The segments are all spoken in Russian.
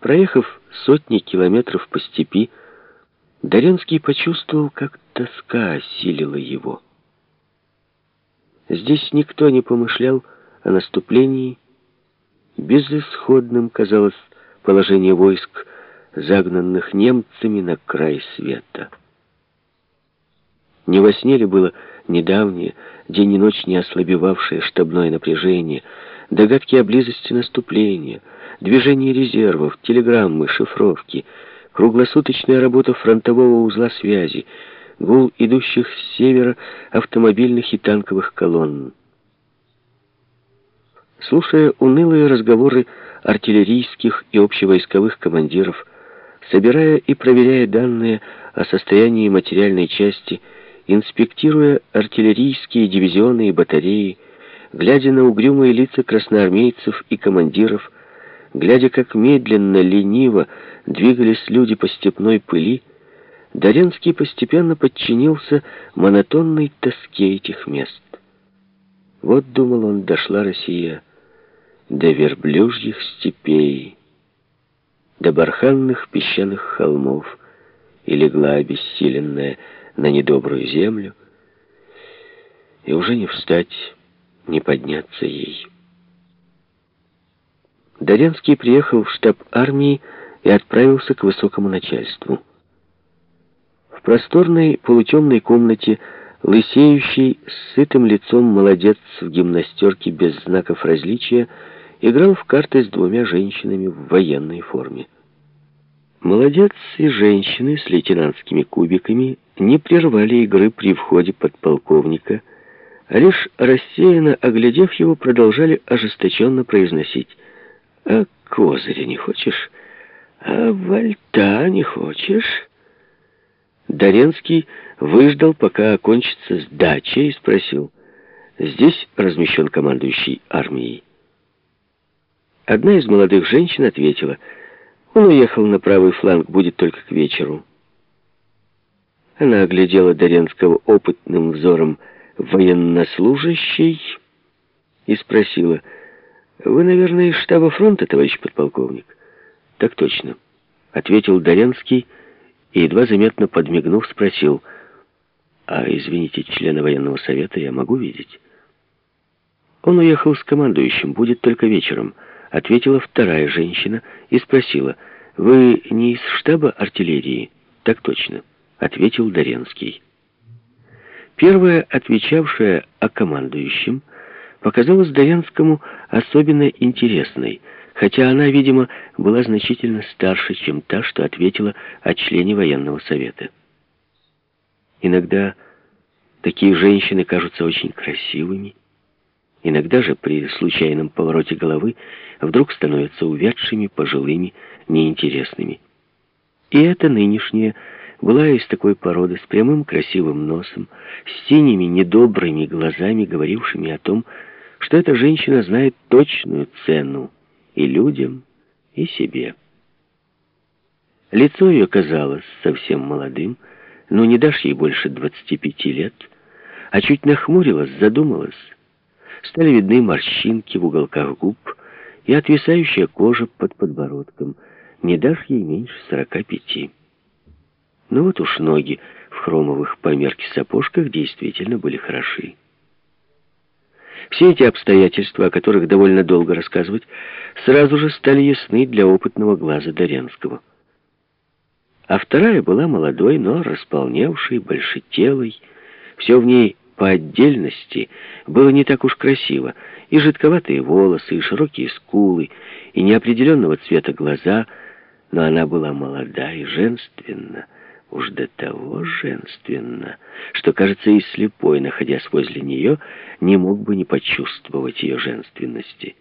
Проехав сотни километров по степи, Доренский почувствовал, как тоска осилила его. Здесь никто не помышлял о наступлении. Безысходным казалось положение войск, загнанных немцами на край света. Не во сне ли было недавнее, день и ночь не ослабевавшее штабное напряжение, догадки о близости наступления, движение резервов, телеграммы, шифровки, круглосуточная работа фронтового узла связи, гул идущих с севера автомобильных и танковых колонн. Слушая унылые разговоры артиллерийских и общевойсковых командиров, собирая и проверяя данные о состоянии материальной части, инспектируя артиллерийские дивизионы и батареи, глядя на угрюмые лица красноармейцев и командиров, глядя, как медленно, лениво двигались люди по степной пыли, Доренский постепенно подчинился монотонной тоске этих мест. Вот, думал он, дошла Россия до верблюжьих степей, до барханных песчаных холмов, и легла обессиленная на недобрую землю, и уже не встать, не подняться ей. Доренский приехал в штаб армии и отправился к высокому начальству. В просторной полутемной комнате лысеющий, с сытым лицом молодец в гимнастерке без знаков различия играл в карты с двумя женщинами в военной форме. Молодец и женщины с лейтенантскими кубиками не прервали игры при входе подполковника, а лишь рассеянно оглядев его, продолжали ожесточенно произносить «А козыря не хочешь? А вальта не хочешь?» Доренский выждал, пока окончится сдача, и спросил, «Здесь размещен командующий армией?» Одна из молодых женщин ответила, «Он уехал на правый фланг, будет только к вечеру». Она оглядела Доренского опытным взором военнослужащей и спросила, «Вы, наверное, из штаба фронта, товарищ подполковник?» «Так точно», — ответил Доренский, — и, едва заметно подмигнув, спросил, «А, извините, члена военного совета я могу видеть?» «Он уехал с командующим, будет только вечером», — ответила вторая женщина и спросила, «Вы не из штаба артиллерии?» «Так точно», — ответил Доренский. Первая, отвечавшая о командующем, показалась Доренскому особенно интересной — хотя она, видимо, была значительно старше, чем та, что ответила о члене военного совета. Иногда такие женщины кажутся очень красивыми, иногда же при случайном повороте головы вдруг становятся увядшими, пожилыми, неинтересными. И эта нынешняя была из такой породы, с прямым красивым носом, с синими недобрыми глазами, говорившими о том, что эта женщина знает точную цену и людям, и себе. Лицо ее казалось совсем молодым, но не дашь ей больше 25 лет, а чуть нахмурилась, задумалась. Стали видны морщинки в уголках губ и отвисающая кожа под подбородком. Не дашь ей меньше 45. Ну вот уж ноги в хромовых по мерке сапожках действительно были хороши. Все эти обстоятельства, о которых довольно долго рассказывать, сразу же стали ясны для опытного глаза Доренского. А вторая была молодой, но располневшей, большетелой. Все в ней по отдельности было не так уж красиво. И жидковатые волосы, и широкие скулы, и неопределенного цвета глаза, но она была молода и женственна, уж до того женственно, что, кажется, и слепой, находясь возле нее, не мог бы не почувствовать ее женственности.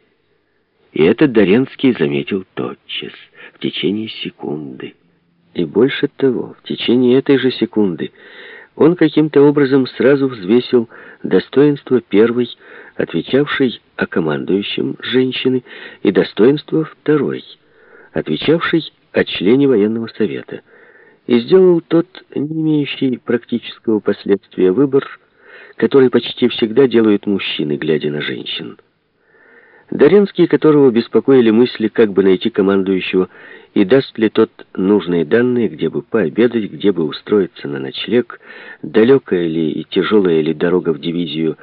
И этот Доренский заметил тотчас, в течение секунды. И больше того, в течение этой же секунды он каким-то образом сразу взвесил достоинство первой, отвечавшей о командующем женщины, и достоинство второй, отвечавшей о члене военного совета — и сделал тот, не имеющий практического последствия, выбор, который почти всегда делают мужчины, глядя на женщин. Доренский, которого беспокоили мысли, как бы найти командующего, и даст ли тот нужные данные, где бы пообедать, где бы устроиться на ночлег, далекая ли и тяжелая ли дорога в дивизию,